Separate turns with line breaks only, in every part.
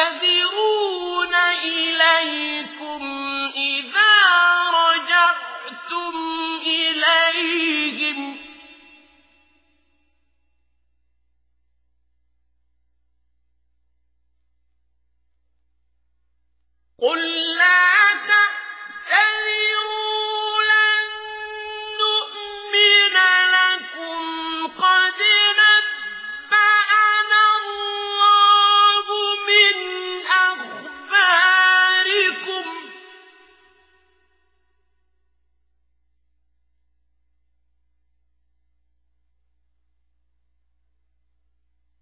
يعتذرون إليكم إذا رجعتم إليهم. قل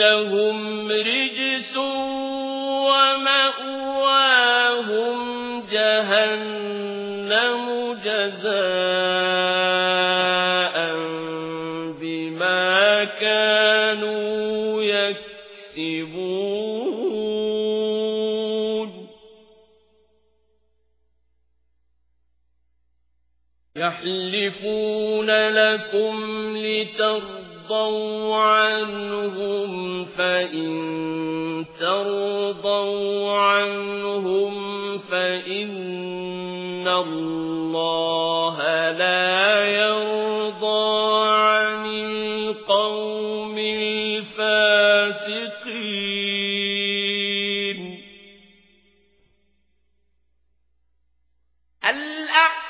إنهم رجس ومأواهم جهنم جزاء بما كانوا يكسبون يحلفون لكم لترضوا عنهم فإن ترضوا عنهم فإن الله لا يرضى عن القوم الفاسقين. الأعراب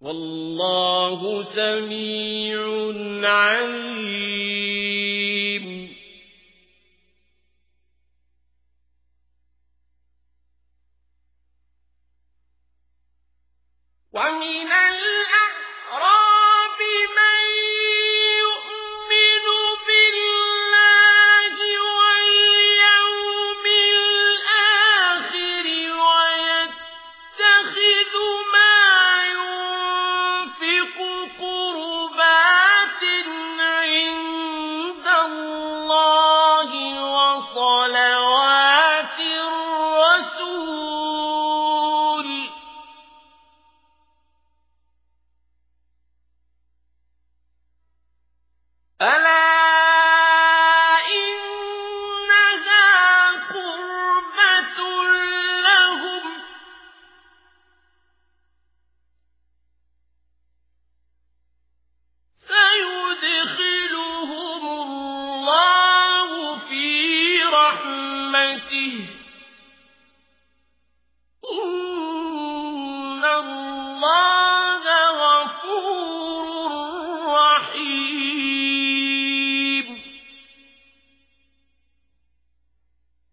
والله سميع عليم. ومن الله